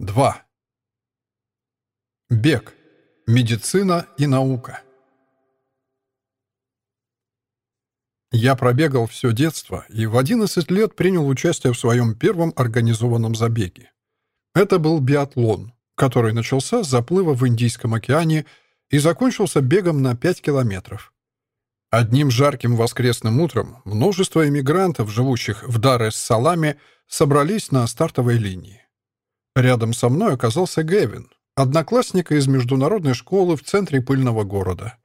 2. Бег. Медицина и наука. Я пробегал все детство и в 11 лет принял участие в своем первом организованном забеге. Это был биатлон, который начался с заплыва в Индийском океане и закончился бегом на 5 километров. Одним жарким воскресным утром множество эмигрантов, живущих в Дар-эс-Саламе, собрались на стартовой линии. Рядом со мной оказался Гэвин, одноклассника из международной школы в центре пыльного города.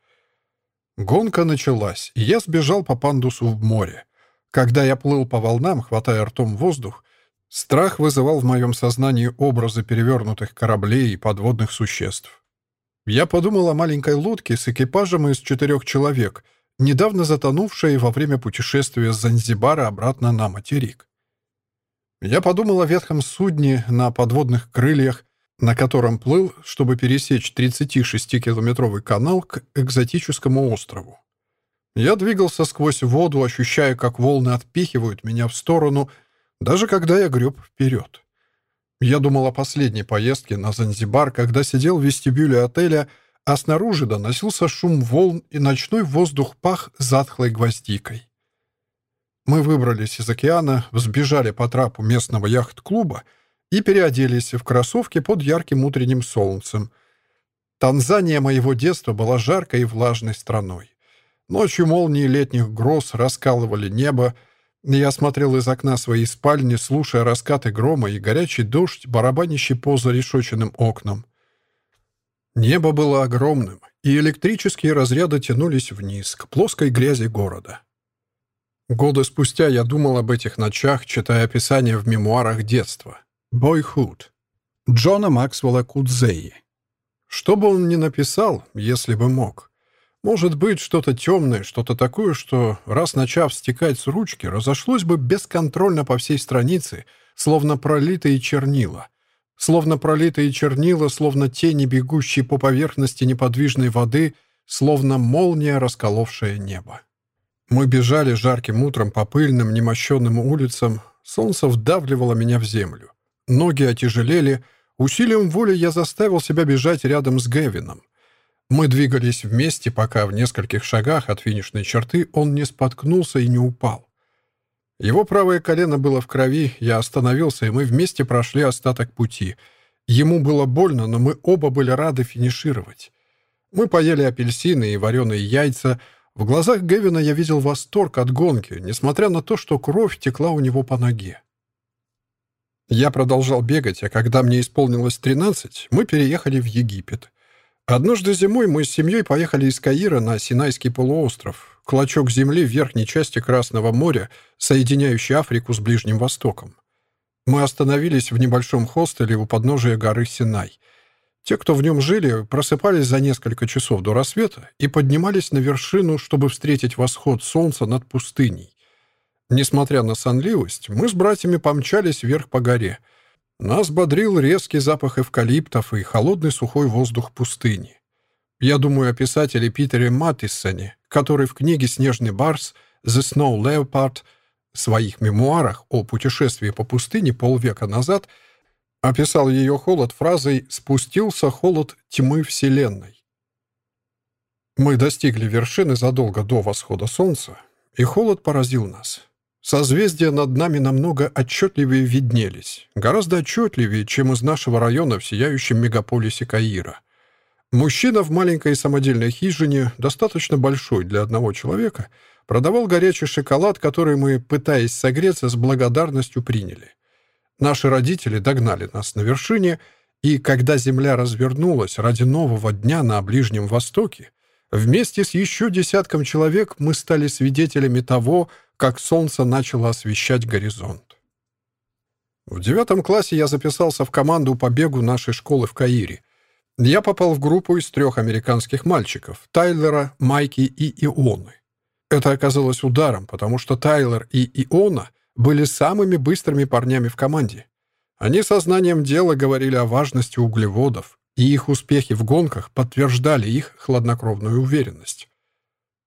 Гонка началась, и я сбежал по пандусу в море. Когда я плыл по волнам, хватая ртом воздух, страх вызывал в моем сознании образы перевернутых кораблей и подводных существ. Я подумал о маленькой лодке с экипажем из четырех человек, недавно затонувшей во время путешествия с Занзибара обратно на материк. Я подумал о ветхом судне на подводных крыльях, на котором плыл, чтобы пересечь 36-километровый канал к экзотическому острову. Я двигался сквозь воду, ощущая, как волны отпихивают меня в сторону, даже когда я греб вперед. Я думал о последней поездке на Занзибар, когда сидел в вестибюле отеля, а снаружи доносился шум волн и ночной воздух пах затхлой гвоздикой. Мы выбрались из океана, взбежали по трапу местного яхт-клуба и переоделись в кроссовки под ярким утренним солнцем. Танзания моего детства была жаркой и влажной страной. Ночью молнии летних гроз раскалывали небо, я смотрел из окна своей спальни, слушая раскаты грома и горячий дождь, барабанящий по зарешоченным окнам. Небо было огромным, и электрические разряды тянулись вниз, к плоской грязи города. Годы спустя я думал об этих ночах, читая описания в мемуарах детства. «Boyhood» Джона Максвелла Кудзеи. Что бы он ни написал, если бы мог. Может быть, что-то темное, что-то такое, что, раз начав стекать с ручки, разошлось бы бесконтрольно по всей странице, словно пролитые чернила. Словно пролитые чернила, словно тени, бегущие по поверхности неподвижной воды, словно молния, расколовшая небо. Мы бежали жарким утром по пыльным, немощенным улицам. Солнце вдавливало меня в землю. Ноги отяжелели. Усилием воли я заставил себя бежать рядом с Гевином. Мы двигались вместе, пока в нескольких шагах от финишной черты он не споткнулся и не упал. Его правое колено было в крови, я остановился, и мы вместе прошли остаток пути. Ему было больно, но мы оба были рады финишировать. Мы поели апельсины и вареные яйца — в глазах Гевина я видел восторг от гонки, несмотря на то, что кровь текла у него по ноге. Я продолжал бегать, а когда мне исполнилось 13, мы переехали в Египет. Однажды зимой мы с семьей поехали из Каира на Синайский полуостров, клочок земли в верхней части Красного моря, соединяющий Африку с Ближним Востоком. Мы остановились в небольшом хостеле у подножия горы Синай — те, кто в нем жили, просыпались за несколько часов до рассвета и поднимались на вершину, чтобы встретить восход солнца над пустыней. Несмотря на сонливость, мы с братьями помчались вверх по горе. Нас бодрил резкий запах эвкалиптов и холодный сухой воздух пустыни. Я думаю о писателе Питере Маттисоне, который в книге «Снежный барс» «The Snow Leopard» в своих мемуарах о путешествии по пустыне полвека назад – описал ее холод фразой «спустился холод тьмы Вселенной». Мы достигли вершины задолго до восхода солнца, и холод поразил нас. Созвездия над нами намного отчетливее виднелись, гораздо отчетливее, чем из нашего района в сияющем мегаполисе Каира. Мужчина в маленькой самодельной хижине, достаточно большой для одного человека, продавал горячий шоколад, который мы, пытаясь согреться, с благодарностью приняли. Наши родители догнали нас на вершине, и когда земля развернулась ради нового дня на Ближнем Востоке, вместе с еще десятком человек мы стали свидетелями того, как солнце начало освещать горизонт. В девятом классе я записался в команду по бегу нашей школы в Каире. Я попал в группу из трех американских мальчиков — Тайлера, Майки и Ионы. Это оказалось ударом, потому что Тайлер и Иона — были самыми быстрыми парнями в команде. Они сознанием дела говорили о важности углеводов, и их успехи в гонках подтверждали их хладнокровную уверенность.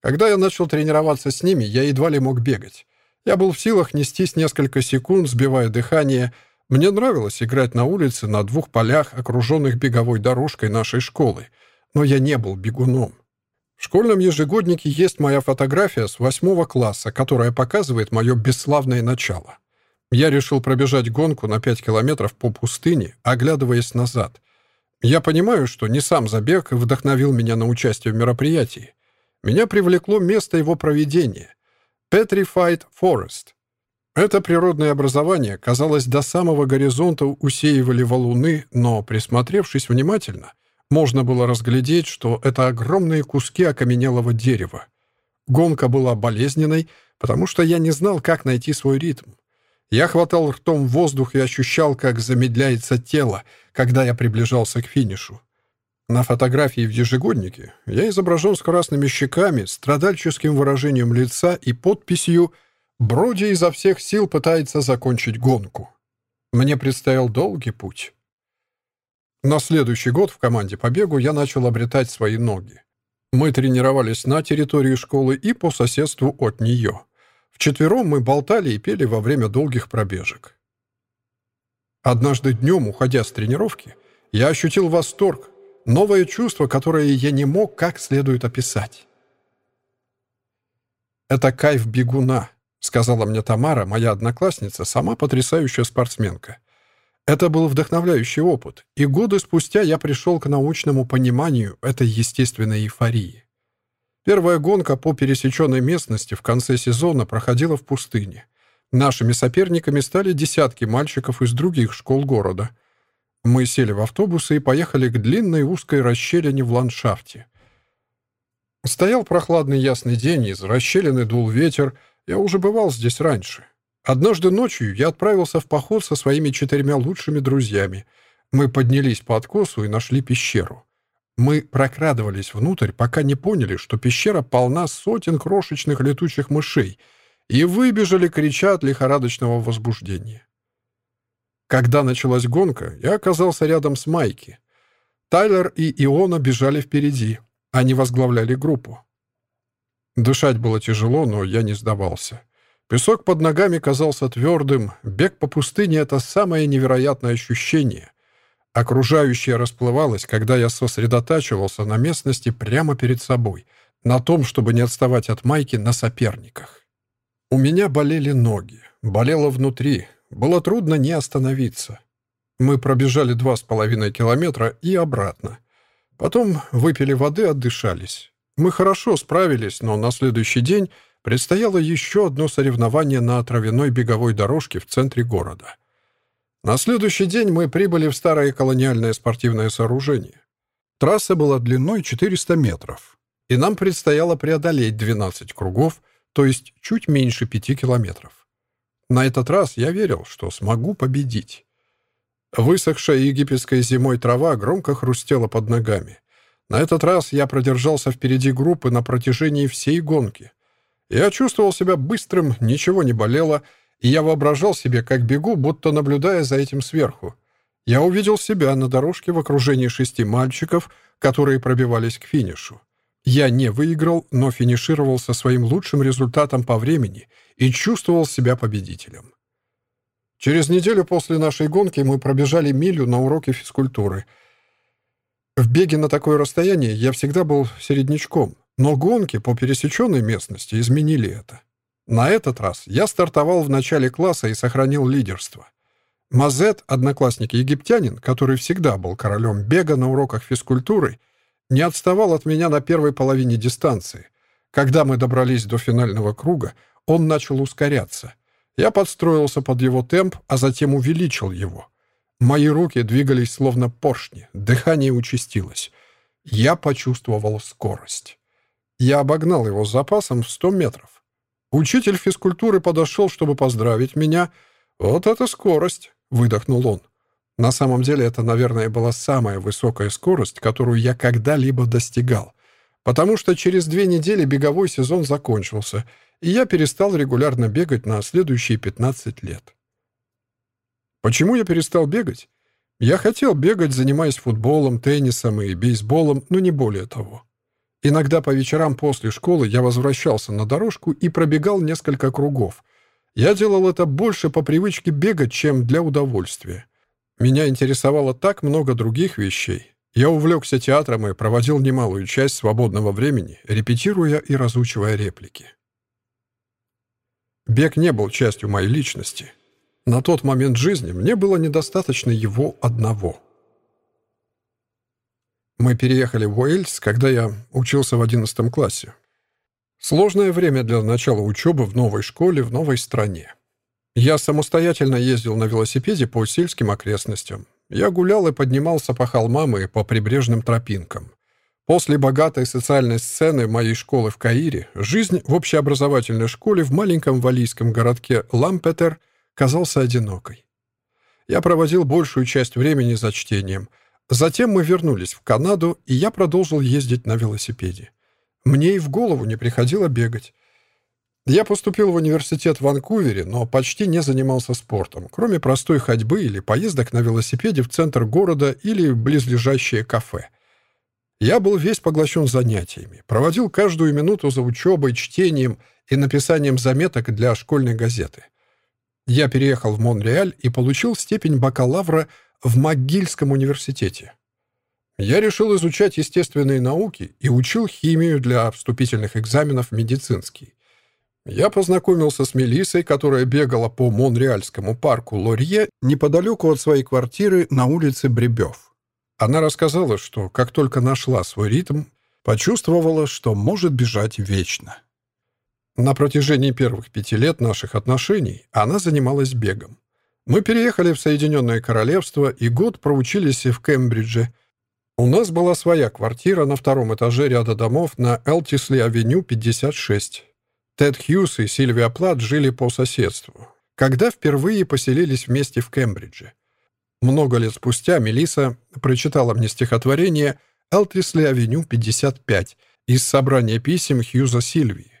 Когда я начал тренироваться с ними, я едва ли мог бегать. Я был в силах нестись несколько секунд, сбивая дыхание, Мне нравилось играть на улице на двух полях, окруженных беговой дорожкой нашей школы, но я не был бегуном. В школьном ежегоднике есть моя фотография с восьмого класса, которая показывает мое бесславное начало. Я решил пробежать гонку на 5 километров по пустыне, оглядываясь назад. Я понимаю, что не сам забег вдохновил меня на участие в мероприятии. Меня привлекло место его проведения — Petrified Forest. Это природное образование, казалось, до самого горизонта усеивали валуны, но, присмотревшись внимательно, можно было разглядеть, что это огромные куски окаменелого дерева. Гонка была болезненной, потому что я не знал, как найти свой ритм. Я хватал ртом воздух и ощущал, как замедляется тело, когда я приближался к финишу. На фотографии в ежегоднике я изображен с красными щеками, страдальческим выражением лица и подписью «Броди изо всех сил пытается закончить гонку». Мне предстоял долгий путь. На следующий год в команде по бегу я начал обретать свои ноги. Мы тренировались на территории школы и по соседству от нее. Вчетвером мы болтали и пели во время долгих пробежек. Однажды днем, уходя с тренировки, я ощутил восторг, новое чувство, которое я не мог как следует описать. «Это кайф бегуна», — сказала мне Тамара, моя одноклассница, сама потрясающая спортсменка. Это был вдохновляющий опыт, и годы спустя я пришел к научному пониманию этой естественной эйфории. Первая гонка по пересеченной местности в конце сезона проходила в пустыне. Нашими соперниками стали десятки мальчиков из других школ города. Мы сели в автобусы и поехали к длинной узкой расщелине в ландшафте. Стоял прохладный ясный день, из расщелины дул ветер. Я уже бывал здесь раньше. Однажды ночью я отправился в поход со своими четырьмя лучшими друзьями. Мы поднялись по откосу и нашли пещеру. Мы прокрадывались внутрь, пока не поняли, что пещера полна сотен крошечных летучих мышей, и выбежали, крича от лихорадочного возбуждения. Когда началась гонка, я оказался рядом с Майки. Тайлер и Иона бежали впереди. Они возглавляли группу. Дышать было тяжело, но я не сдавался. Песок под ногами казался твердым. Бег по пустыне — это самое невероятное ощущение. Окружающее расплывалось, когда я сосредотачивался на местности прямо перед собой, на том, чтобы не отставать от майки на соперниках. У меня болели ноги, болело внутри, было трудно не остановиться. Мы пробежали два с половиной километра и обратно. Потом выпили воды, отдышались. Мы хорошо справились, но на следующий день предстояло еще одно соревнование на травяной беговой дорожке в центре города — на следующий день мы прибыли в старое колониальное спортивное сооружение. Трасса была длиной 400 метров, и нам предстояло преодолеть 12 кругов, то есть чуть меньше 5 километров. На этот раз я верил, что смогу победить. Высохшая египетской зимой трава громко хрустела под ногами. На этот раз я продержался впереди группы на протяжении всей гонки. Я чувствовал себя быстрым, ничего не болело, и я воображал себе, как бегу, будто наблюдая за этим сверху. Я увидел себя на дорожке в окружении шести мальчиков, которые пробивались к финишу. Я не выиграл, но финишировал со своим лучшим результатом по времени и чувствовал себя победителем. Через неделю после нашей гонки мы пробежали милю на уроке физкультуры. В беге на такое расстояние я всегда был середнячком, но гонки по пересеченной местности изменили это. На этот раз я стартовал в начале класса и сохранил лидерство. Мазет, одноклассник-египтянин, который всегда был королем бега на уроках физкультуры, не отставал от меня на первой половине дистанции. Когда мы добрались до финального круга, он начал ускоряться. Я подстроился под его темп, а затем увеличил его. Мои руки двигались словно поршни, дыхание участилось. Я почувствовал скорость. Я обогнал его с запасом в 100 метров. Учитель физкультуры подошел, чтобы поздравить меня. «Вот это скорость!» — выдохнул он. На самом деле это, наверное, была самая высокая скорость, которую я когда-либо достигал, потому что через две недели беговой сезон закончился, и я перестал регулярно бегать на следующие 15 лет. Почему я перестал бегать? Я хотел бегать, занимаясь футболом, теннисом и бейсболом, но не более того. Иногда по вечерам после школы я возвращался на дорожку и пробегал несколько кругов. Я делал это больше по привычке бегать, чем для удовольствия. Меня интересовало так много других вещей. Я увлекся театром и проводил немалую часть свободного времени, репетируя и разучивая реплики. Бег не был частью моей личности. На тот момент жизни мне было недостаточно его одного. Мы переехали в Уэльс, когда я учился в 11 классе. Сложное время для начала учебы в новой школе в новой стране. Я самостоятельно ездил на велосипеде по сельским окрестностям. Я гулял и поднимался по холмам и по прибрежным тропинкам. После богатой социальной сцены моей школы в Каире, жизнь в общеобразовательной школе в маленьком валийском городке Лампетер казался одинокой. Я проводил большую часть времени за чтением. Затем мы вернулись в Канаду, и я продолжил ездить на велосипеде. Мне и в голову не приходило бегать. Я поступил в университет в Ванкувере, но почти не занимался спортом, кроме простой ходьбы или поездок на велосипеде в центр города или близлежащее кафе — я был весь поглощен занятиями, проводил каждую минуту за учебой, чтением и написанием заметок для школьной газеты. Я переехал в Монреаль и получил степень бакалавра в МcГильском университете. Я решил изучать естественные науки и учил химию для вступительных экзаменов медицинский. Я познакомился с Мелиссой, которая бегала по Монреальскому парку Лорье неподалеку от своей квартиры на улице Бребёв. Она рассказала, что как только нашла свой ритм, почувствовала, что может бежать вечно. На протяжении первых пяти лет наших отношений она занималась бегом. Мы переехали в Соединенное Королевство и год проучились в Кембридже. У нас была своя квартира на втором этаже ряда домов на Элтисли-авеню 56. Тед Хьюз и Сильвия Плат жили по соседству, когда впервые поселились вместе в Кембридже. Много лет спустя Мелиса прочитала мне стихотворение «Элтисли-авеню 55» из собрания писем Хьюза Сильвии.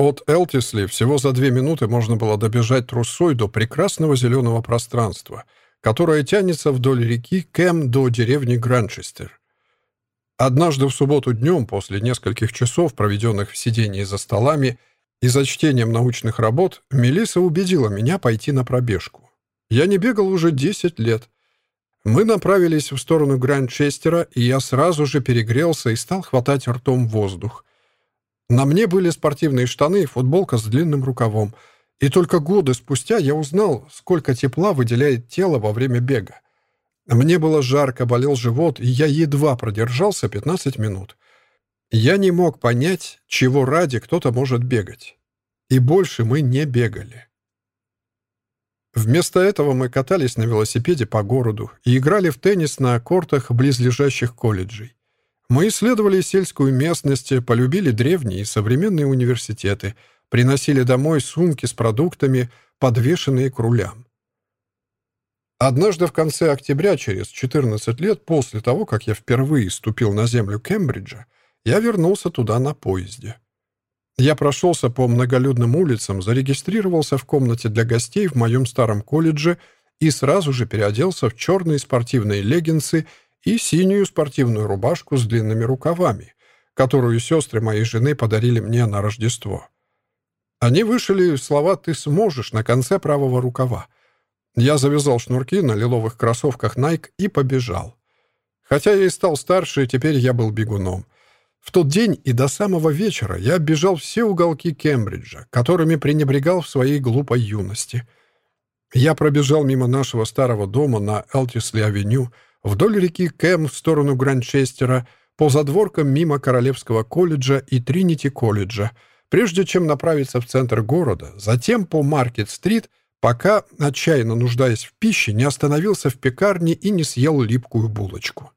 От Элтисли всего за две минуты можно было добежать трусой до прекрасного зеленого пространства, которое тянется вдоль реки Кэм до деревни Гранчестер. Однажды в субботу днем, после нескольких часов, проведенных в сидении за столами и за чтением научных работ, Мелиса убедила меня пойти на пробежку. Я не бегал уже 10 лет. Мы направились в сторону Гранд-Честера, и я сразу же перегрелся и стал хватать ртом воздух. На мне были спортивные штаны и футболка с длинным рукавом. И только годы спустя я узнал, сколько тепла выделяет тело во время бега. Мне было жарко, болел живот, и я едва продержался 15 минут. Я не мог понять, чего ради кто-то может бегать. И больше мы не бегали. Вместо этого мы катались на велосипеде по городу и играли в теннис на кортах близлежащих колледжей. Мы исследовали сельскую местность, полюбили древние и современные университеты, приносили домой сумки с продуктами, подвешенные к рулям. Однажды в конце октября, через 14 лет после того, как я впервые ступил на землю Кембриджа, я вернулся туда на поезде. Я прошелся по многолюдным улицам, зарегистрировался в комнате для гостей в моем старом колледже и сразу же переоделся в черные спортивные леггинсы и синюю спортивную рубашку с длинными рукавами, которую сестры моей жены подарили мне на Рождество. Они вышили слова «ты сможешь» на конце правого рукава. Я завязал шнурки на лиловых кроссовках Nike и побежал. Хотя я и стал старше, теперь я был бегуном — в тот день и до самого вечера я оббежал все уголки Кембриджа, которыми пренебрегал в своей глупой юности. Я пробежал мимо нашего старого дома на Элтисли-авеню, вдоль реки Кэм в сторону Гранчестера, по задворкам мимо Королевского колледжа и Тринити-колледжа, прежде чем направиться в центр города, затем по Маркет-стрит, пока, отчаянно нуждаясь в пище, не остановился в пекарне и не съел липкую булочку.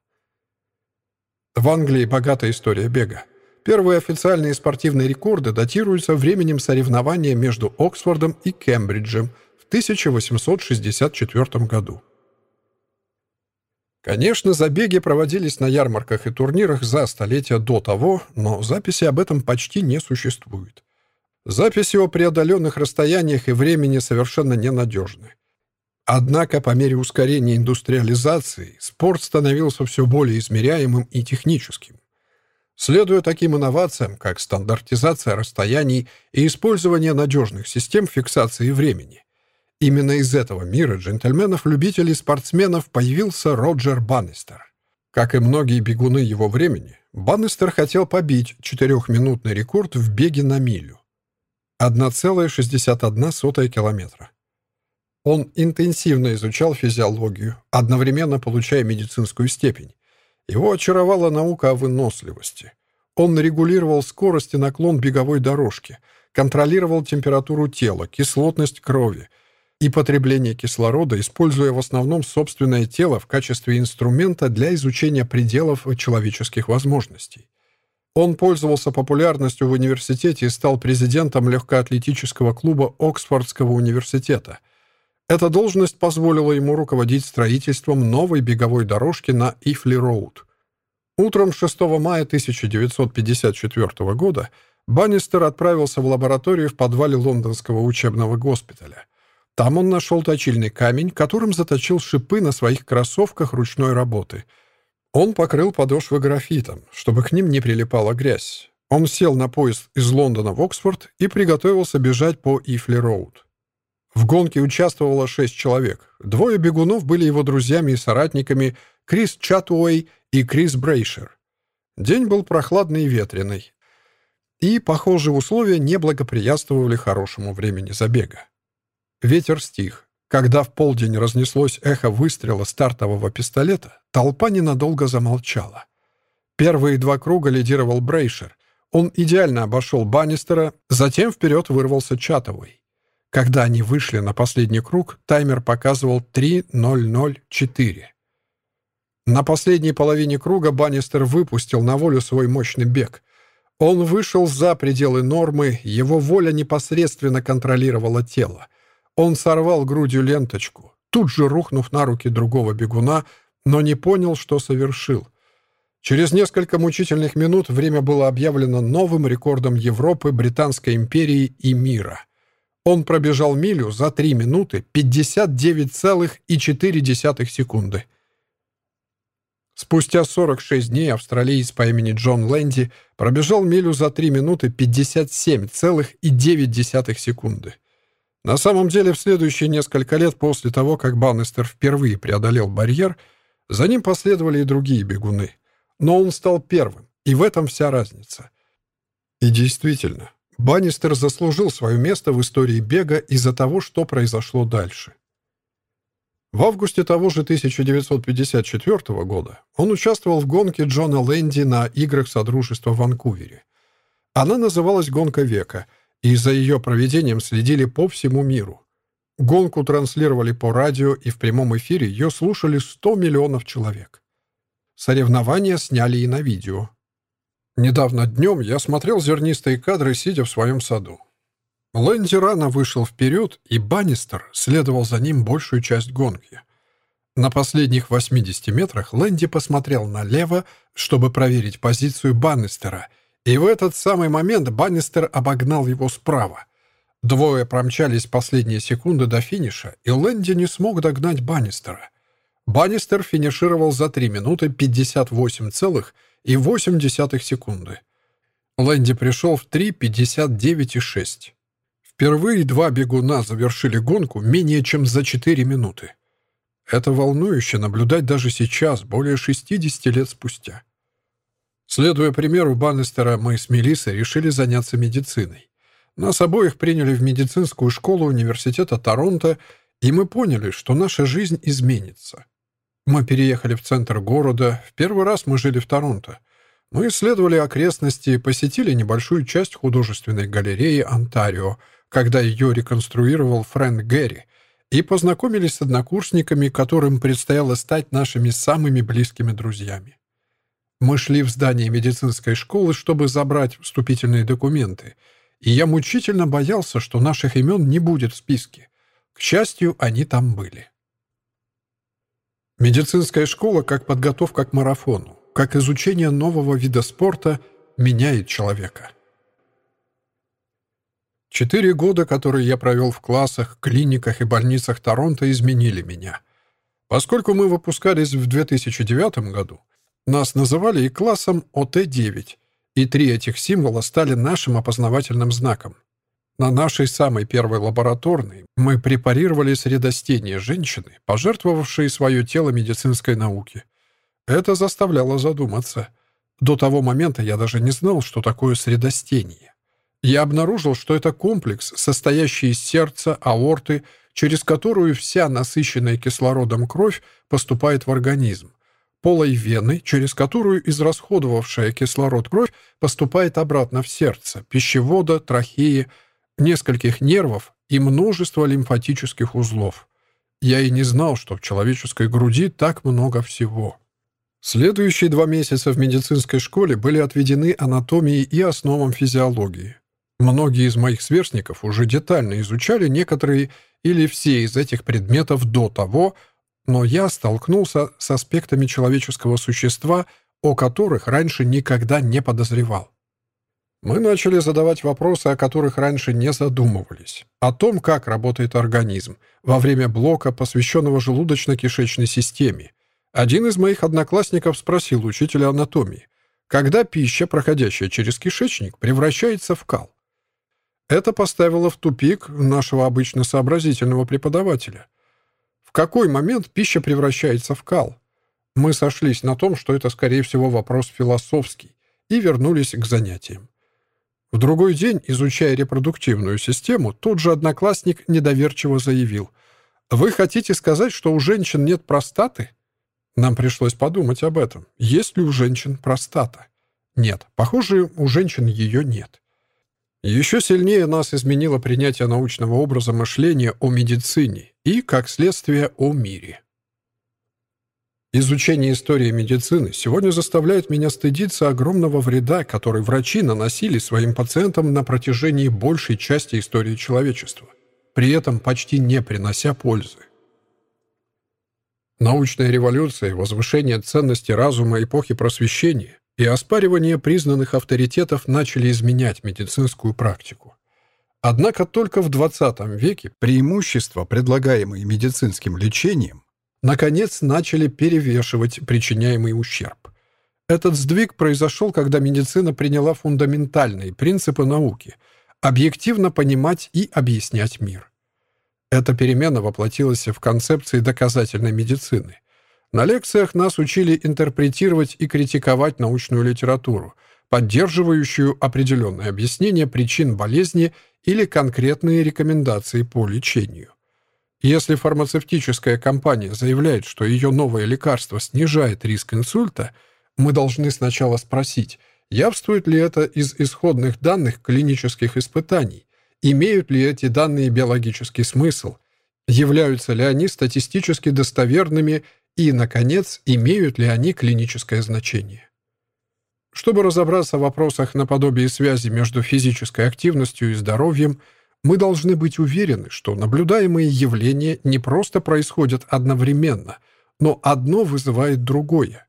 В Англии богатая история бега. Первые официальные спортивные рекорды датируются временем соревнования между Оксфордом и Кембриджем в 1864 году. Конечно, забеги проводились на ярмарках и турнирах за столетия до того, но записи об этом почти не существует. Записи о преодоленных расстояниях и времени совершенно ненадежны. Однако по мере ускорения индустриализации спорт становился все более измеряемым и техническим. Следуя таким инновациям, как стандартизация расстояний и использование надежных систем фиксации времени. Именно из этого мира джентльменов-любителей спортсменов появился Роджер Баннистер. Как и многие бегуны его времени, Баннистер хотел побить четырехминутный рекорд в беге на милю. 1,61 километра. Он интенсивно изучал физиологию, одновременно получая медицинскую степень. Его очаровала наука о выносливости. Он регулировал скорость и наклон беговой дорожки, контролировал температуру тела, кислотность крови и потребление кислорода, используя в основном собственное тело в качестве инструмента для изучения пределов человеческих возможностей. Он пользовался популярностью в университете и стал президентом легкоатлетического клуба Оксфордского университета – эта должность позволила ему руководить строительством новой беговой дорожки на Ифли-Роуд. Утром 6 мая 1954 года Баннистер отправился в лабораторию в подвале лондонского учебного госпиталя. Там он нашел точильный камень, которым заточил шипы на своих кроссовках ручной работы. Он покрыл подошвы графитом, чтобы к ним не прилипала грязь. Он сел на поезд из Лондона в Оксфорд и приготовился бежать по Ифли-Роуд. В гонке участвовало шесть человек. Двое бегунов были его друзьями и соратниками Крис Чатуэй и Крис Брейшер. День был прохладный и ветреный. И, похоже, условия не благоприятствовали хорошему времени забега. Ветер стих. Когда в полдень разнеслось эхо выстрела стартового пистолета, толпа ненадолго замолчала. Первые два круга лидировал Брейшер. Он идеально обошел Баннистера, затем вперед вырвался Чатовой. Когда они вышли на последний круг, таймер показывал 3.004. На последней половине круга Баннистер выпустил на волю свой мощный бег. Он вышел за пределы нормы, его воля непосредственно контролировала тело. Он сорвал грудью ленточку, тут же рухнув на руки другого бегуна, но не понял, что совершил. Через несколько мучительных минут время было объявлено новым рекордом Европы, Британской империи и мира — он пробежал милю за 3 минуты 59,4 секунды. Спустя 46 дней австралиец по имени Джон Лэнди пробежал милю за 3 минуты 57,9 секунды. На самом деле, в следующие несколько лет после того, как Баннистер впервые преодолел барьер, за ним последовали и другие бегуны. Но он стал первым, и в этом вся разница. И действительно, Баннистер заслужил свое место в истории бега из-за того, что произошло дальше. В августе того же 1954 года он участвовал в гонке Джона Лэнди на Играх Содружества в Ванкувере. Она называлась «Гонка века», и за ее проведением следили по всему миру. Гонку транслировали по радио, и в прямом эфире ее слушали 100 миллионов человек. Соревнования сняли и на видео. Недавно днем я смотрел зернистые кадры, сидя в своем саду. Лэнди рано вышел вперед, и Баннистер следовал за ним большую часть гонки. На последних 80 метрах Лэнди посмотрел налево, чтобы проверить позицию Баннистера, и в этот самый момент Баннистер обогнал его справа. Двое промчались последние секунды до финиша, и Лэнди не смог догнать Баннистера. Баннистер финишировал за 3 минуты 58 целых и 0,8 секунды. Лэнди пришел в 3.59,6. Впервые два бегуна завершили гонку менее чем за 4 минуты. Это волнующе наблюдать даже сейчас, более 60 лет спустя. Следуя примеру Баннистера, мы с Мелиссой решили заняться медициной. Нас обоих приняли в медицинскую школу университета Торонто, и мы поняли, что наша жизнь изменится. Мы переехали в центр города. В первый раз мы жили в Торонто. Мы исследовали окрестности, посетили небольшую часть художественной галереи Онтарио, когда ее реконструировал Фрэнк Гэри, и познакомились с однокурсниками, которым предстояло стать нашими самыми близкими друзьями. Мы шли в здание медицинской школы, чтобы забрать вступительные документы, и я мучительно боялся, что наших имен не будет в списке. К счастью, они там были. Медицинская школа как подготовка к марафону, как изучение нового вида спорта меняет человека. Четыре года, которые я провел в классах, клиниках и больницах Торонто, изменили меня. Поскольку мы выпускались в 2009 году, нас называли и классом ОТ-9, и три этих символа стали нашим опознавательным знаком. На нашей самой первой лабораторной мы препарировали средостение женщины, пожертвовавшей свое тело медицинской науке. Это заставляло задуматься. До того момента я даже не знал, что такое средостение. Я обнаружил, что это комплекс, состоящий из сердца, аорты, через которую вся насыщенная кислородом кровь поступает в организм, полой вены, через которую израсходовавшая кислород кровь поступает обратно в сердце, пищевода, трахеи, нескольких нервов и множество лимфатических узлов. Я и не знал, что в человеческой груди так много всего. Следующие два месяца в медицинской школе были отведены анатомии и основам физиологии. Многие из моих сверстников уже детально изучали некоторые или все из этих предметов до того, но я столкнулся с аспектами человеческого существа, о которых раньше никогда не подозревал. Мы начали задавать вопросы, о которых раньше не задумывались. О том, как работает организм, во время блока, посвященного желудочно-кишечной системе. Один из моих одноклассников спросил учителя анатомии, когда пища, проходящая через кишечник, превращается в кал. Это поставило в тупик нашего обычно сообразительного преподавателя. Какой момент пища превращается в кал? Мы сошлись на том, что это, скорее всего, вопрос философский, и вернулись к занятиям. В другой день, изучая репродуктивную систему, тот же одноклассник недоверчиво заявил. «Вы хотите сказать, что у женщин нет простаты?» Нам пришлось подумать об этом. Есть ли у женщин простата? Нет, похоже, у женщин ее нет. Еще сильнее нас изменило принятие научного образа мышления о медицине и, как следствие, о мире. Изучение истории медицины сегодня заставляет меня стыдиться огромного вреда, который врачи наносили своим пациентам на протяжении большей части истории человечества, при этом почти не принося пользы. Научная революция, возвышение ценности разума эпохи просвещения и оспаривание признанных авторитетов начали изменять медицинскую практику. Однако только в XX веке преимущества, предлагаемые медицинским лечением, наконец начали перевешивать причиняемый ущерб. Этот сдвиг произошел, когда медицина приняла фундаментальные принципы науки — объективно понимать и объяснять мир. Эта перемена воплотилась в концепции доказательной медицины. На лекциях нас учили интерпретировать и критиковать научную литературу, поддерживающую определенные объяснения причин болезни или конкретные рекомендации по лечению. Если фармацевтическая компания заявляет, что ее новое лекарство снижает риск инсульта, мы должны сначала спросить, явствует ли это из исходных данных клинических испытаний, имеют ли эти данные биологический смысл, являются ли они статистически достоверными и, наконец, имеют ли они клиническое значение. Чтобы разобраться в вопросах наподобие связи между физической активностью и здоровьем – мы должны быть уверены, что наблюдаемые явления не просто происходят одновременно, но одно вызывает другое.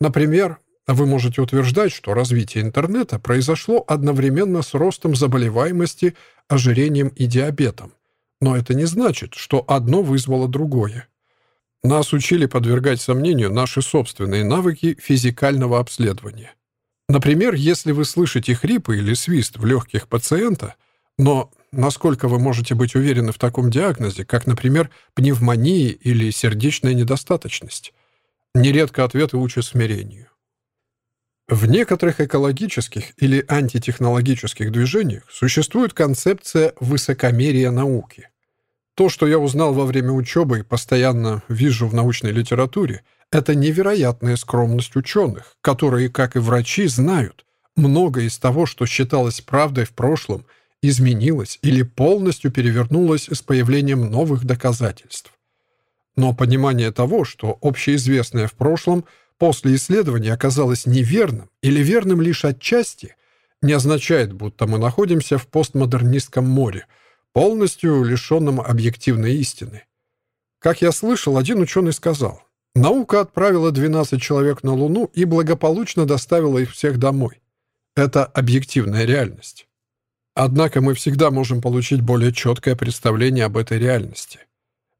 Например, вы можете утверждать, что развитие интернета произошло одновременно с ростом заболеваемости, ожирением и диабетом. Но это не значит, что одно вызвало другое. Нас учили подвергать сомнению наши собственные навыки физикального обследования. Например, если вы слышите хрипы или свист в легких пациента, но насколько вы можете быть уверены в таком диагнозе, как, например, пневмония или сердечная недостаточность? Нередко ответы учат смирению. В некоторых экологических или антитехнологических движениях существует концепция высокомерия науки. То, что я узнал во время учебы и постоянно вижу в научной литературе, это невероятная скромность ученых, которые, как и врачи, знают, многое из того, что считалось правдой в прошлом – изменилась или полностью перевернулась с появлением новых доказательств. Но понимание того, что общеизвестное в прошлом после исследования оказалось неверным или верным лишь отчасти, не означает, будто мы находимся в постмодернистском море, полностью лишенном объективной истины. Как я слышал, один ученый сказал, «Наука отправила 12 человек на Луну и благополучно доставила их всех домой. Это объективная реальность». Однако мы всегда можем получить более четкое представление об этой реальности.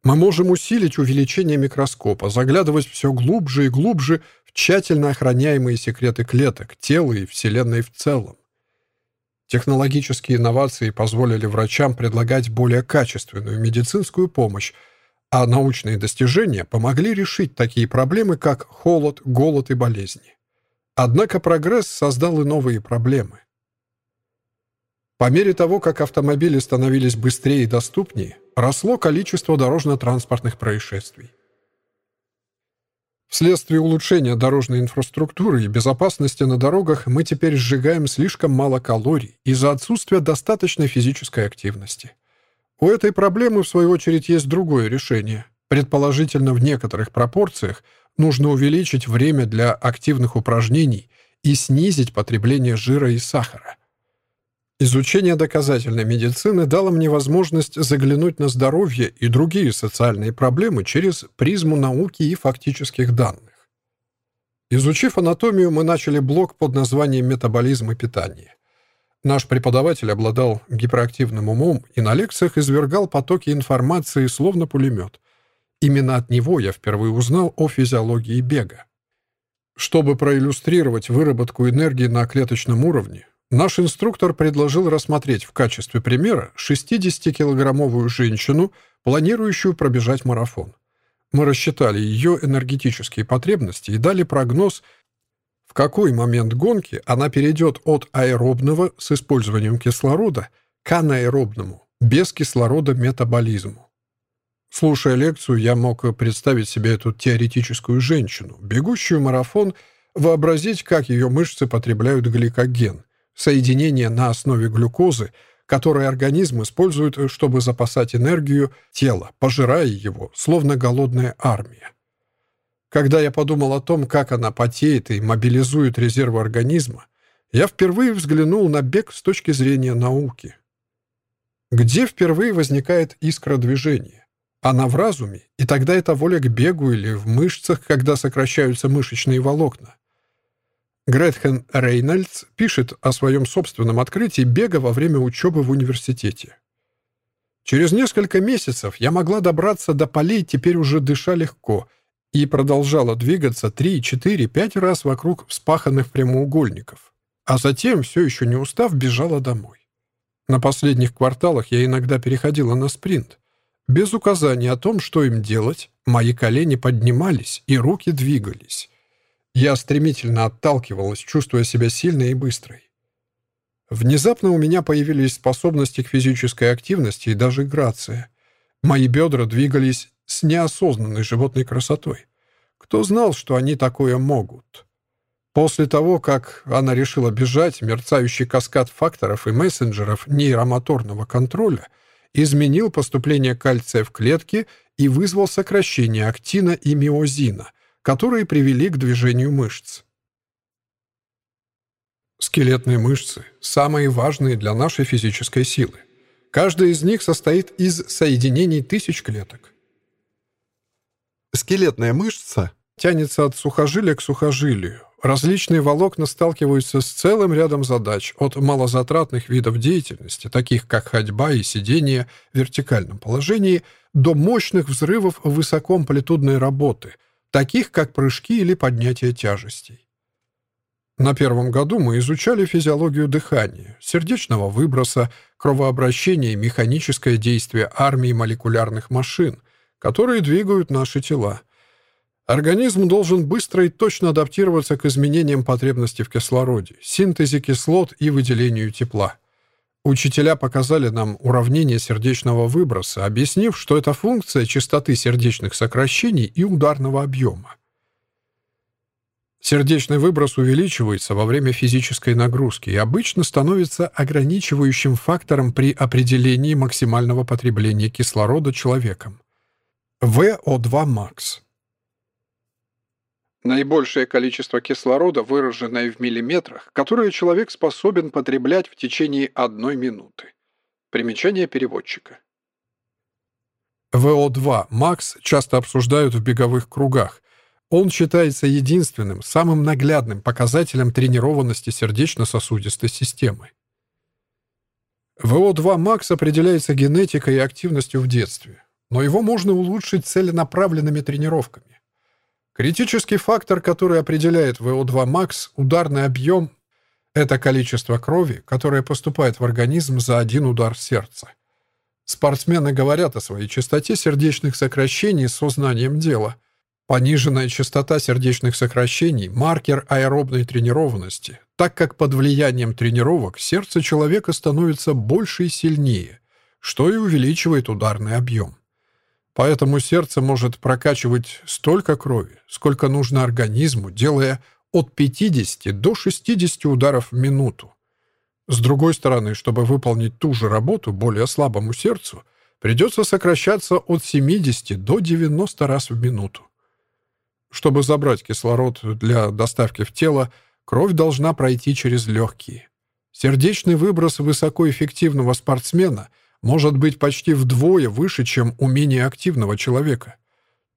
Мы можем усилить увеличение микроскопа, заглядывать все глубже и глубже в тщательно охраняемые секреты клеток, тела и Вселенной в целом. Технологические инновации позволили врачам предлагать более качественную медицинскую помощь, а научные достижения помогли решить такие проблемы, как холод, голод и болезни. Однако прогресс создал и новые проблемы. По мере того, как автомобили становились быстрее и доступнее, росло количество дорожно-транспортных происшествий. Вследствие улучшения дорожной инфраструктуры и безопасности на дорогах мы теперь сжигаем слишком мало калорий из-за отсутствия достаточной физической активности. У этой проблемы, в свою очередь, есть другое решение. Предположительно, в некоторых пропорциях нужно увеличить время для активных упражнений и снизить потребление жира и сахара. Изучение доказательной медицины дало мне возможность заглянуть на здоровье и другие социальные проблемы через призму науки и фактических данных. Изучив анатомию, мы начали блок под названием «Метаболизм и питание». Наш преподаватель обладал гиперактивным умом и на лекциях извергал потоки информации, словно пулемет. Именно от него я впервые узнал о физиологии бега. Чтобы проиллюстрировать выработку энергии на клеточном уровне, Наш инструктор предложил рассмотреть в качестве примера 60-килограммовую женщину, планирующую пробежать марафон. Мы рассчитали ее энергетические потребности и дали прогноз, в какой момент гонки она перейдет от аэробного с использованием кислорода к анаэробному, без кислорода метаболизму. Слушая лекцию, я мог представить себе эту теоретическую женщину, бегущую марафон, вообразить, как ее мышцы потребляют гликоген, соединение на основе глюкозы, которое организм использует, чтобы запасать энергию тела, пожирая его, словно голодная армия. Когда я подумал о том, как она потеет и мобилизует резервы организма, я впервые взглянул на бег с точки зрения науки. Где впервые возникает искра движения? Она в разуме, и тогда это воля к бегу или в мышцах, когда сокращаются мышечные волокна. Гретхен Рейнольдс пишет о своем собственном открытии бега во время учебы в университете. Через несколько месяцев я могла добраться до полей, теперь уже дыша легко, и продолжала двигаться 3, 4, 5 раз вокруг вспаханных прямоугольников. А затем, все еще не устав, бежала домой. На последних кварталах я иногда переходила на спринт. Без указания о том, что им делать, мои колени поднимались и руки двигались. Я стремительно отталкивалась, чувствуя себя сильной и быстрой. Внезапно у меня появились способности к физической активности и даже грация. Мои бедра двигались с неосознанной животной красотой. Кто знал, что они такое могут? После того, как она решила бежать, мерцающий каскад факторов и мессенджеров нейромоторного контроля изменил поступление кальция в клетки и вызвал сокращение актина и миозина — которые привели к движению мышц. Скелетные мышцы – самые важные для нашей физической силы. Каждая из них состоит из соединений тысяч клеток. Скелетная мышца тянется от сухожилия к сухожилию. Различные волокна сталкиваются с целым рядом задач, от малозатратных видов деятельности, таких как ходьба и сидение в вертикальном положении, до мощных взрывов высокоамплитудной работы – таких как прыжки или поднятие тяжестей. На первом году мы изучали физиологию дыхания, сердечного выброса, кровообращения и механическое действие армии молекулярных машин, которые двигают наши тела. Организм должен быстро и точно адаптироваться к изменениям потребностей в кислороде, синтезе кислот и выделению тепла. Учителя показали нам уравнение сердечного выброса, объяснив, что это функция частоты сердечных сокращений и ударного объема. Сердечный выброс увеличивается во время физической нагрузки и обычно становится ограничивающим фактором при определении максимального потребления кислорода человеком. ВО2 макс Наибольшее количество кислорода, выраженное в миллиметрах, которое человек способен потреблять в течение одной минуты. Примечание переводчика. ВО2 макс часто обсуждают в беговых кругах. Он считается единственным, самым наглядным показателем тренированности сердечно-сосудистой системы. ВО2 макс определяется генетикой и активностью в детстве, но его можно улучшить целенаправленными тренировками. Критический фактор, который определяет ВО2 макс, ударный объем — это количество крови, которое поступает в организм за один удар сердца. Спортсмены говорят о своей частоте сердечных сокращений с сознанием дела. Пониженная частота сердечных сокращений – маркер аэробной тренированности, так как под влиянием тренировок сердце человека становится больше и сильнее, что и увеличивает ударный объем. Поэтому сердце может прокачивать столько крови, сколько нужно организму, делая от 50 до 60 ударов в минуту. С другой стороны, чтобы выполнить ту же работу более слабому сердцу, придется сокращаться от 70 до 90 раз в минуту. Чтобы забрать кислород для доставки в тело, кровь должна пройти через легкие. Сердечный выброс высокоэффективного спортсмена может быть почти вдвое выше, чем у менее активного человека.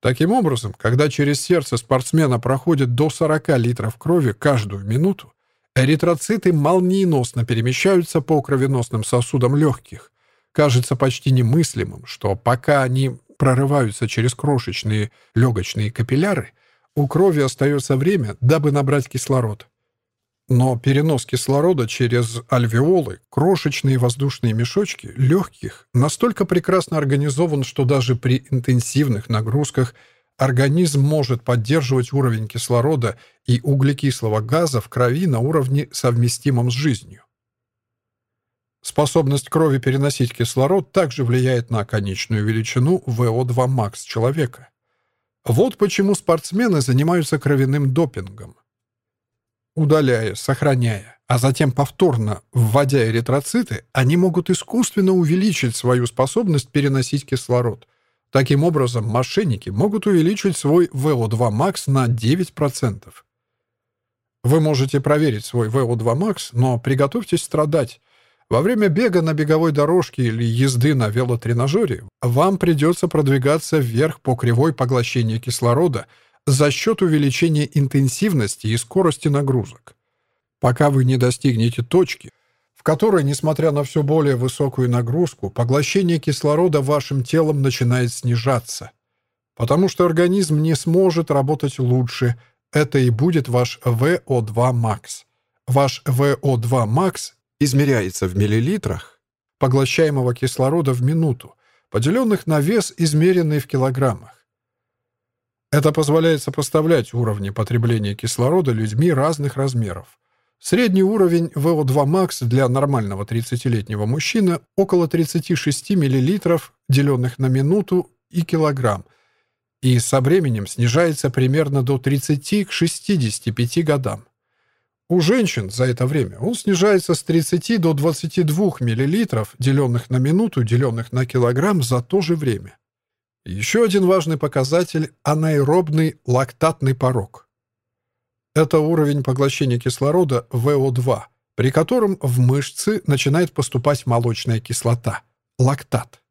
Таким образом, когда через сердце спортсмена проходит до 40 литров крови каждую минуту, Эритроциты молниеносно перемещаются по кровеносным сосудам легких. Кажется почти немыслимым, что пока они прорываются через крошечные легочные капилляры, у крови остается время, дабы набрать кислород. Но перенос кислорода через альвеолы, крошечные воздушные мешочки, легких, настолько прекрасно организован, что даже при интенсивных нагрузках – организм может поддерживать уровень кислорода и углекислого газа в крови на уровне, совместимом с жизнью. Способность крови переносить кислород также влияет на конечную величину ВО2 макс человека. Вот почему спортсмены занимаются кровяным допингом. Удаляя, сохраняя, а затем повторно вводя эритроциты, они могут искусственно увеличить свою способность переносить кислород, Таким образом, мошенники могут увеличить свой VO2 max на 9%. Вы можете проверить свой VO2 max, но приготовьтесь страдать. Во время бега на беговой дорожке или езды на велотренажере вам придется продвигаться вверх по кривой поглощения кислорода за счет увеличения интенсивности и скорости нагрузок. Пока вы не достигнете точки, в которой, несмотря на все более высокую нагрузку, поглощение кислорода вашим телом начинает снижаться. Потому что организм не сможет работать лучше. Это и будет ваш VO2 max. Ваш VO2 max измеряется в миллилитрах поглощаемого кислорода в минуту, поделенных на вес, измеренный в килограммах. Это позволяет сопоставлять уровни потребления кислорода людьми разных размеров. Средний уровень ВО2 макс для нормального 30-летнего мужчины около 36 мл, деленных на минуту и килограмм, и со временем снижается примерно до 30 к 65 годам. У женщин за это время он снижается с 30 до 22 мл, деленных на минуту, деленных на килограмм за то же время. Еще один важный показатель – анаэробный лактатный порог. Это уровень поглощения кислорода ВО2, при котором в мышцы начинает поступать молочная кислота – лактат.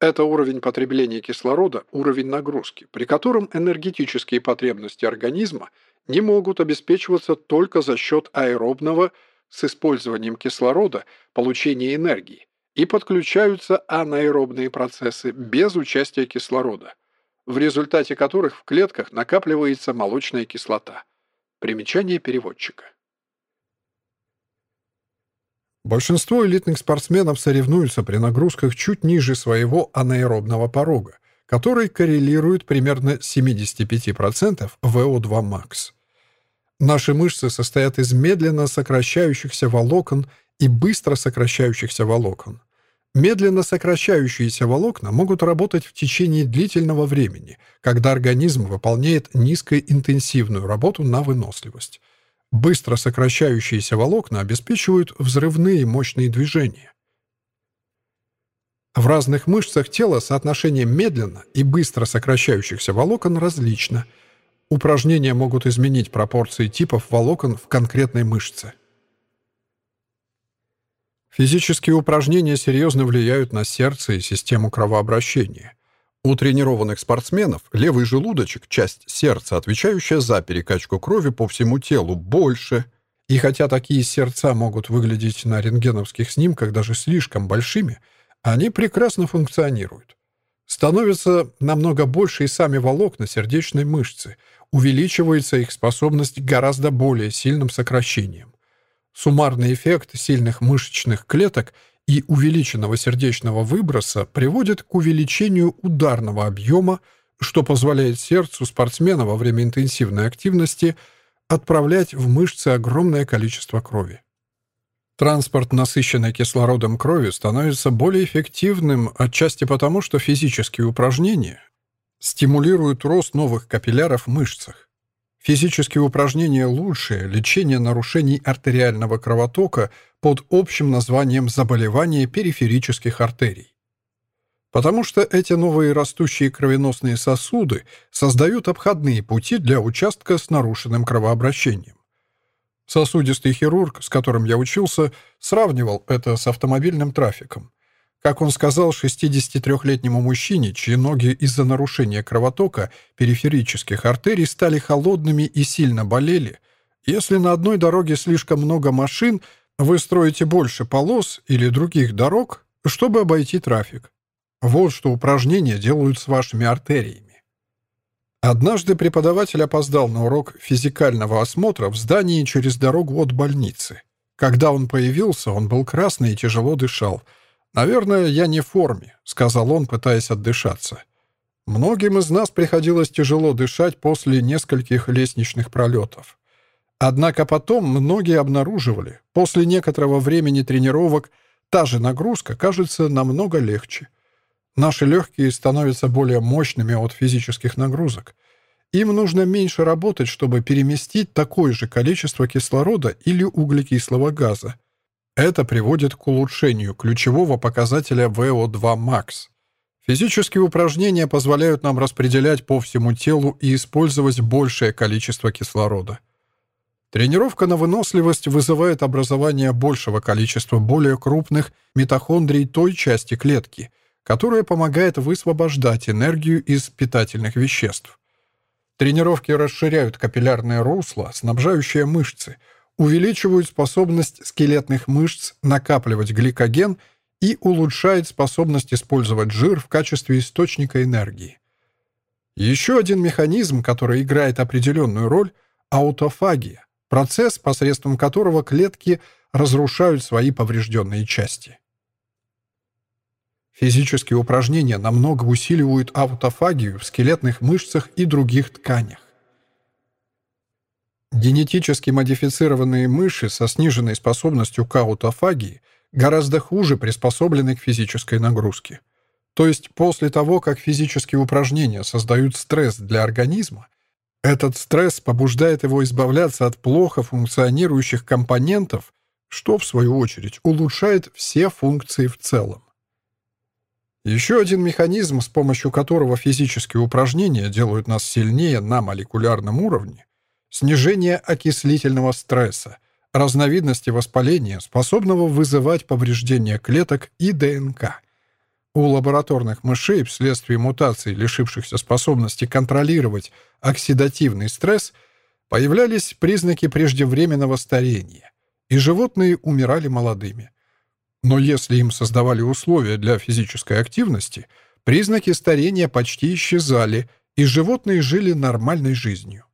Это уровень потребления кислорода, уровень нагрузки, при котором энергетические потребности организма не могут обеспечиваться только за счет аэробного с использованием кислорода получения энергии и подключаются анаэробные процессы без участия кислорода – в результате которых в клетках накапливается молочная кислота. Примечание переводчика. Большинство элитных спортсменов соревнуются при нагрузках чуть ниже своего анаэробного порога, который коррелирует примерно 75% VO2 max. Наши мышцы состоят из медленно сокращающихся волокон и быстро сокращающихся волокон. Медленно сокращающиеся волокна могут работать в течение длительного времени, когда организм выполняет низкоинтенсивную работу на выносливость. Быстро сокращающиеся волокна обеспечивают взрывные мощные движения. В разных мышцах тела соотношение медленно и быстро сокращающихся волокон различно. Упражнения могут изменить пропорции типов волокон в конкретной мышце. Физические упражнения серьезно влияют на сердце и систему кровообращения. У тренированных спортсменов левый желудочек, часть сердца, отвечающая за перекачку крови по всему телу, больше. И хотя такие сердца могут выглядеть на рентгеновских снимках даже слишком большими, они прекрасно функционируют. становятся намного больше и сами волокна сердечной мышцы, увеличивается их способность к гораздо более сильным сокращениям. Суммарный эффект сильных мышечных клеток и увеличенного сердечного выброса приводит к увеличению ударного объема, что позволяет сердцу спортсмена во время интенсивной активности отправлять в мышцы огромное количество крови. Транспорт, насыщенный кислородом крови, становится более эффективным отчасти потому, что физические упражнения стимулируют рост новых капилляров в мышцах. Физические упражнения – лучшее лечение нарушений артериального кровотока под общим названием заболевание периферических артерий. Потому что эти новые растущие кровеносные сосуды создают обходные пути для участка с нарушенным кровообращением. Сосудистый хирург, с которым я учился, сравнивал это с автомобильным трафиком. Как он сказал 63-летнему мужчине, чьи ноги из-за нарушения кровотока периферических артерий стали холодными и сильно болели, если на одной дороге слишком много машин, вы строите больше полос или других дорог, чтобы обойти трафик. Вот что упражнения делают с вашими артериями. Однажды преподаватель опоздал на урок физикального осмотра в здании через дорогу от больницы. Когда он появился, он был красный и тяжело дышал — «Наверное, я не в форме», — сказал он, пытаясь отдышаться. Многим из нас приходилось тяжело дышать после нескольких лестничных пролетов. Однако потом многие обнаруживали, после некоторого времени тренировок та же нагрузка кажется намного легче. Наши легкие становятся более мощными от физических нагрузок. Им нужно меньше работать, чтобы переместить такое же количество кислорода или углекислого газа. Это приводит к улучшению ключевого показателя VO2 max. Физические упражнения позволяют нам распределять по всему телу и использовать большее количество кислорода. Тренировка на выносливость вызывает образование большего количества более крупных митохондрий той части клетки, которая помогает высвобождать энергию из питательных веществ. Тренировки расширяют капиллярное русло, снабжающее мышцы – увеличивают способность скелетных мышц накапливать гликоген и улучшает способность использовать жир в качестве источника энергии. Еще один механизм, который играет определенную роль – аутофагия, процесс, посредством которого клетки разрушают свои поврежденные части. Физические упражнения намного усиливают аутофагию в скелетных мышцах и других тканях. Генетически модифицированные мыши со сниженной способностью к аутофагии гораздо хуже приспособлены к физической нагрузке. То есть после того, как физические упражнения создают стресс для организма, этот стресс побуждает его избавляться от плохо функционирующих компонентов, что, в свою очередь, улучшает все функции в целом. Еще один механизм, с помощью которого физические упражнения делают нас сильнее на молекулярном уровне, снижение окислительного стресса, разновидности воспаления, способного вызывать повреждение клеток и ДНК. У лабораторных мышей вследствие мутаций, лишившихся способности контролировать оксидативный стресс, появлялись признаки преждевременного старения, и животные умирали молодыми. Но если им создавали условия для физической активности, признаки старения почти исчезали, и животные жили нормальной жизнью.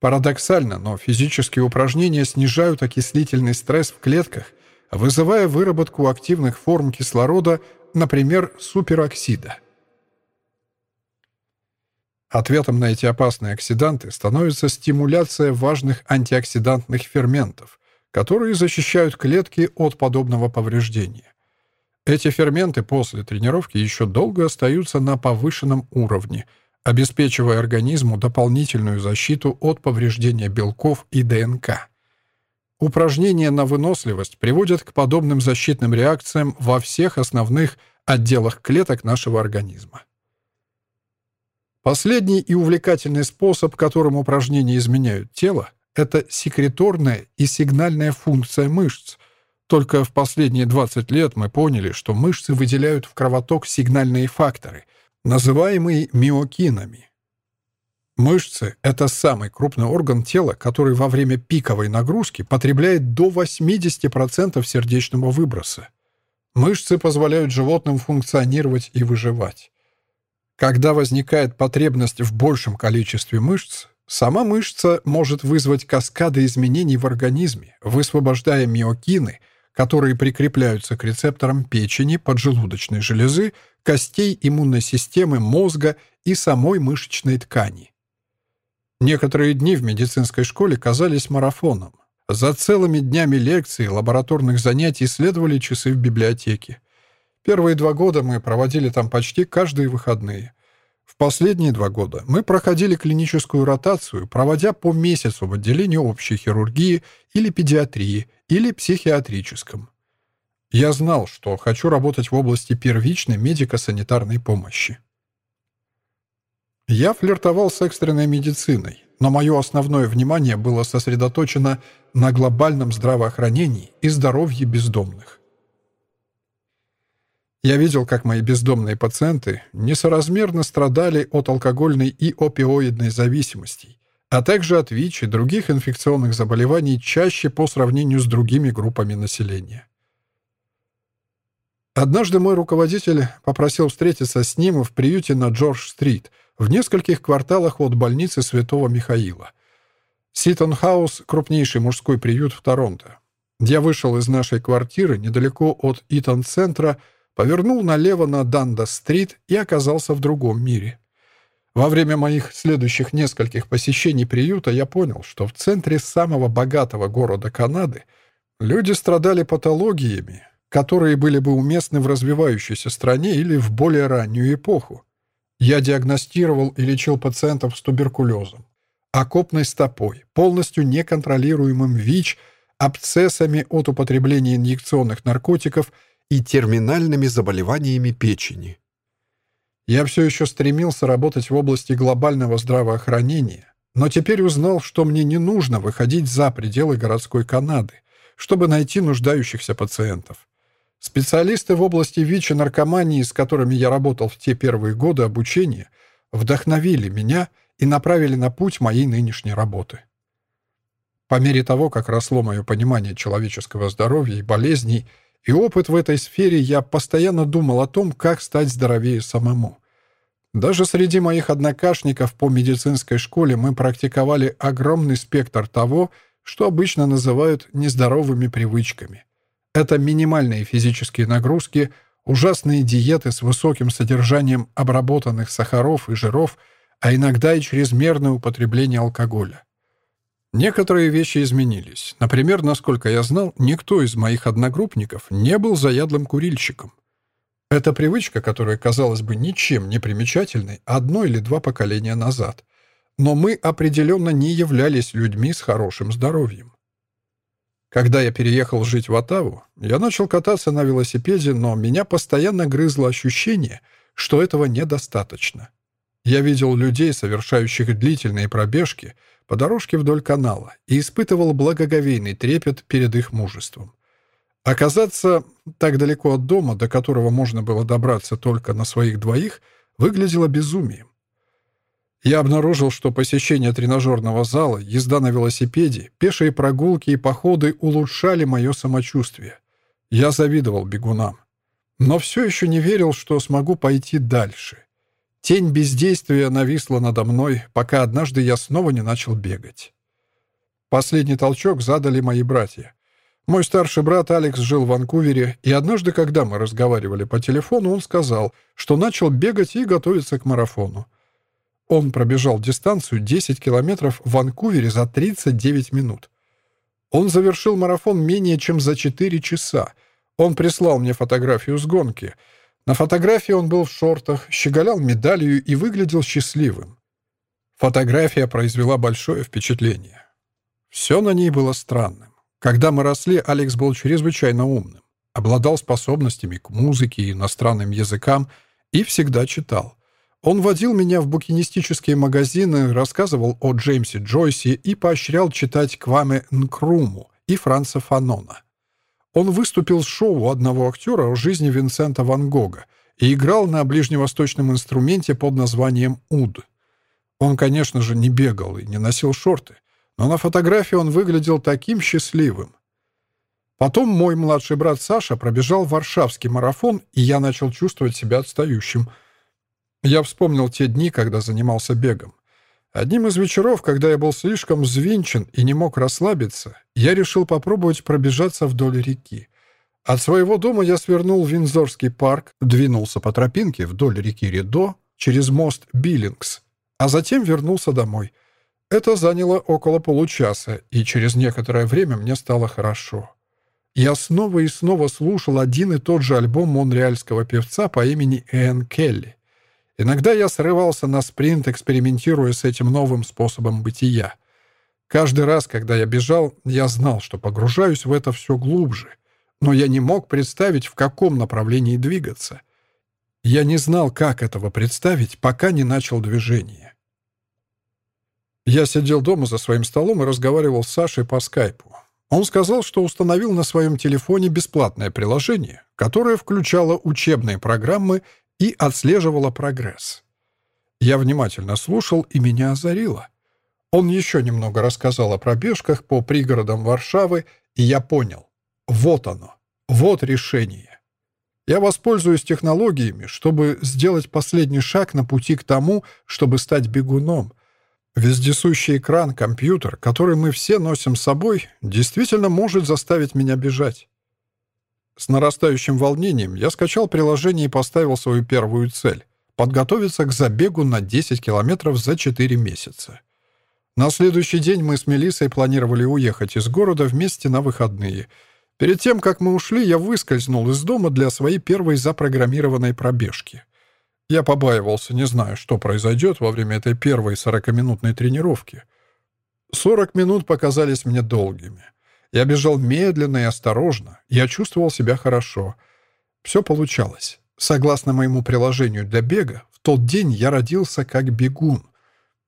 Парадоксально, но физические упражнения снижают окислительный стресс в клетках, вызывая выработку активных форм кислорода, например, супероксида. Ответом на эти опасные оксиданты становится стимуляция важных антиоксидантных ферментов, которые защищают клетки от подобного повреждения. Эти ферменты после тренировки еще долго остаются на повышенном уровне – обеспечивая организму дополнительную защиту от повреждения белков и ДНК. Упражнения на выносливость приводят к подобным защитным реакциям во всех основных отделах клеток нашего организма. Последний и увлекательный способ, которым упражнения изменяют тело, это секреторная и сигнальная функция мышц. Только в последние 20 лет мы поняли, что мышцы выделяют в кровоток сигнальные факторы — называемые миокинами. Мышцы — это самый крупный орган тела, который во время пиковой нагрузки потребляет до 80% сердечного выброса. Мышцы позволяют животным функционировать и выживать. Когда возникает потребность в большем количестве мышц, сама мышца может вызвать каскады изменений в организме, высвобождая миокины, которые прикрепляются к рецепторам печени, поджелудочной железы, костей иммунной системы, мозга и самой мышечной ткани. Некоторые дни в медицинской школе казались марафоном. За целыми днями лекций, лабораторных занятий следовали часы в библиотеке. Первые два года мы проводили там почти каждые выходные. В последние два года мы проходили клиническую ротацию, проводя по месяцу в отделении общей хирургии или педиатрии, или психиатрическом. Я знал, что хочу работать в области первичной медико-санитарной помощи. Я флиртовал с экстренной медициной, но мое основное внимание было сосредоточено на глобальном здравоохранении и здоровье бездомных. Я видел, как мои бездомные пациенты несоразмерно страдали от алкогольной и опиоидной зависимостей, а также от ВИЧ и других инфекционных заболеваний чаще по сравнению с другими группами населения. Однажды мой руководитель попросил встретиться с ним в приюте на Джордж-стрит — в нескольких кварталах от больницы Святого Михаила. Ситон-хаус — крупнейший мужской приют в Торонто. Я вышел из нашей квартиры недалеко от Итон-центра, повернул налево на Дандас-стрит и оказался в другом мире. Во время моих следующих нескольких посещений приюта я понял, что в центре самого богатого города Канады люди страдали патологиями, которые были бы уместны в развивающейся стране или в более раннюю эпоху. Я диагностировал и лечил пациентов с туберкулезом, окопной стопой, полностью неконтролируемым ВИЧ, абсцессами от употребления инъекционных наркотиков и терминальными заболеваниями печени. Я все еще стремился работать в области глобального здравоохранения, но теперь узнал, что мне не нужно выходить за пределы городской Канады, чтобы найти нуждающихся пациентов. Специалисты в области ВИЧ и наркомании, с которыми я работал в те первые годы обучения, вдохновили меня и направили на путь моей нынешней работы. По мере того, как росло мое понимание человеческого здоровья и болезней, и опыт в этой сфере, я постоянно думал о том, как стать здоровее самому. Даже среди моих однокашников по медицинской школе мы практиковали огромный спектр того, что обычно называют нездоровыми привычками. Это минимальные физические нагрузки, ужасные диеты с высоким содержанием обработанных сахаров и жиров, а иногда и чрезмерное употребление алкоголя. Некоторые вещи изменились. Например, насколько я знал, никто из моих одногруппников не был заядлым курильщиком. Это привычка, которая, казалось бы, ничем не примечательной одно или два поколения назад. Но мы определенно не являлись людьми с хорошим здоровьем. Когда я переехал жить в Оттаву, я начал кататься на велосипеде, но меня постоянно грызло ощущение, что этого недостаточно. Я видел людей, совершающих длительные пробежки по дорожке вдоль канала, и испытывал благоговейный трепет перед их мужеством. Оказаться так далеко от дома, до которого можно было добраться только на своих двоих, выглядело безумием. Я обнаружил, что посещение тренажерного зала, езда на велосипеде, пешие прогулки и походы улучшали мое самочувствие. Я завидовал бегунам. Но все еще не верил, что смогу пойти дальше. Тень бездействия нависла надо мной, пока однажды я снова не начал бегать. Последний толчок задали мои братья. Мой старший брат Алекс жил в Ванкувере, и однажды, когда мы разговаривали по телефону, он сказал, что начал бегать и готовиться к марафону. Он пробежал дистанцию 10 километров в Ванкувере за 39 минут. Он завершил марафон менее чем за 4 часа. Он прислал мне фотографию с гонки. На фотографии он был в шортах, щеголял медалью и выглядел счастливым. Фотография произвела большое впечатление. Все на ней было странным. Когда мы росли, Алекс был чрезвычайно умным, обладал способностями к музыке и иностранным языкам и всегда читал. Он водил меня в букинистические магазины, рассказывал о Джеймсе Джойсе и поощрял читать Кваме Нкруму и Франца Фанона. Он выступил с шоу одного актера о жизни Винсента Ван Гога и играл на ближневосточном инструменте под названием уд. Он, конечно же, не бегал и не носил шорты, но на фотографии он выглядел таким счастливым. Потом мой младший брат Саша пробежал варшавский марафон, и я начал чувствовать себя отстающим. Я вспомнил те дни, когда занимался бегом. Одним из вечеров, когда я был слишком взвинчен и не мог расслабиться, я решил попробовать пробежаться вдоль реки. От своего дома я свернул в Винзорский парк, двинулся по тропинке вдоль реки Редо через мост Биллингс, а затем вернулся домой. Это заняло около получаса, и через некоторое время мне стало хорошо. Я снова и снова слушал один и тот же альбом монреальского певца по имени Энн Келли. Иногда я срывался на спринт, экспериментируя с этим новым способом бытия. Каждый раз, когда я бежал, я знал, что погружаюсь в это все глубже, но я не мог представить, в каком направлении двигаться. Я не знал, как этого представить, пока не начал движение. Я сидел дома за своим столом и разговаривал с Сашей по скайпу. Он сказал, что установил на своем телефоне бесплатное приложение, которое включало учебные программы и отслеживало прогресс. Я внимательно слушал, и меня озарило. Он еще немного рассказал о пробежках по пригородам Варшавы, и я понял. Вот оно. Вот решение. Я воспользуюсь технологиями, чтобы сделать последний шаг на пути к тому, чтобы стать бегуном, Вездесущий экран, компьютер, который мы все носим с собой, действительно может заставить меня бежать. С нарастающим волнением я скачал приложение и поставил свою первую цель — подготовиться к забегу на 10 километров за 4 месяца. На следующий день мы с Мелиссой планировали уехать из города вместе на выходные. Перед тем, как мы ушли, я выскользнул из дома для своей первой запрограммированной пробежки — я побаивался, не знаю, что произойдет во время этой первой сорокаминутной тренировки. Сорок минут показались мне долгими. Я бежал медленно и осторожно. Я чувствовал себя хорошо. Все получалось. Согласно моему приложению для бега, в тот день я родился как бегун.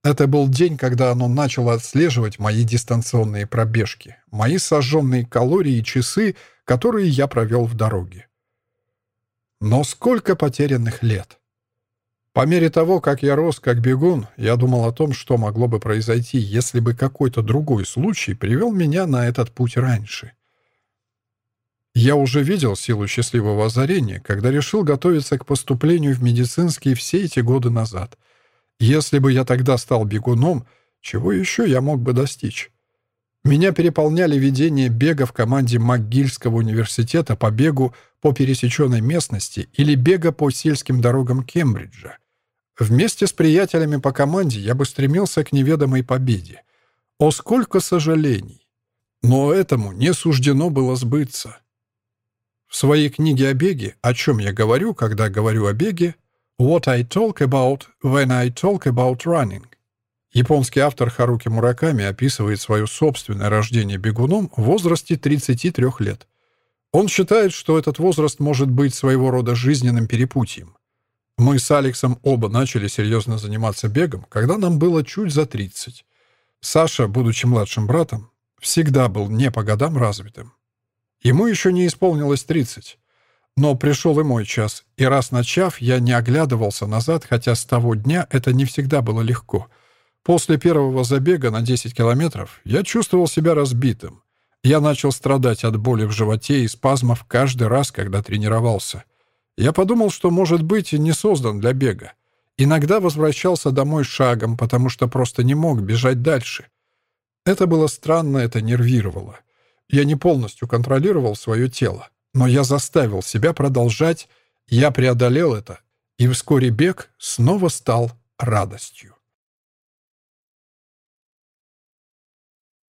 Это был день, когда оно начало отслеживать мои дистанционные пробежки, мои сожженные калории и часы, которые я провел в дороге. Но сколько потерянных лет! По мере того, как я рос как бегун, я думал о том, что могло бы произойти, если бы какой-то другой случай привел меня на этот путь раньше. Я уже видел силу счастливого озарения, когда решил готовиться к поступлению в медицинский все эти годы назад. Если бы я тогда стал бегуном, чего еще я мог бы достичь? Меня переполняли видения бега в команде МcГильского университета по бегу по пересеченной местности или бега по сельским дорогам Кембриджа. Вместе с приятелями по команде я бы стремился к неведомой победе. О, сколько сожалений! Но этому не суждено было сбыться. В своей книге о беге, о чем я говорю, когда говорю о беге, «What I talk about when I talk about running», японский автор Харуки Мураками описывает свое собственное рождение бегуном в возрасте 33 лет. Он считает, что этот возраст может быть своего рода жизненным перепутьем. Мы с Алексом оба начали серьезно заниматься бегом, когда нам было чуть за 30. Саша, будучи младшим братом, всегда был не по годам развитым. Ему еще не исполнилось 30. Но пришел и мой час, и раз начав, я не оглядывался назад, хотя с того дня это не всегда было легко. После первого забега на 10 километров я чувствовал себя разбитым. Я начал страдать от боли в животе и спазмов каждый раз, когда тренировался — я подумал, что, может быть, не создан для бега. Иногда возвращался домой шагом, потому что просто не мог бежать дальше. Это было странно, это нервировало. Я не полностью контролировал свое тело, но я заставил себя продолжать, я преодолел это, и вскоре бег снова стал радостью.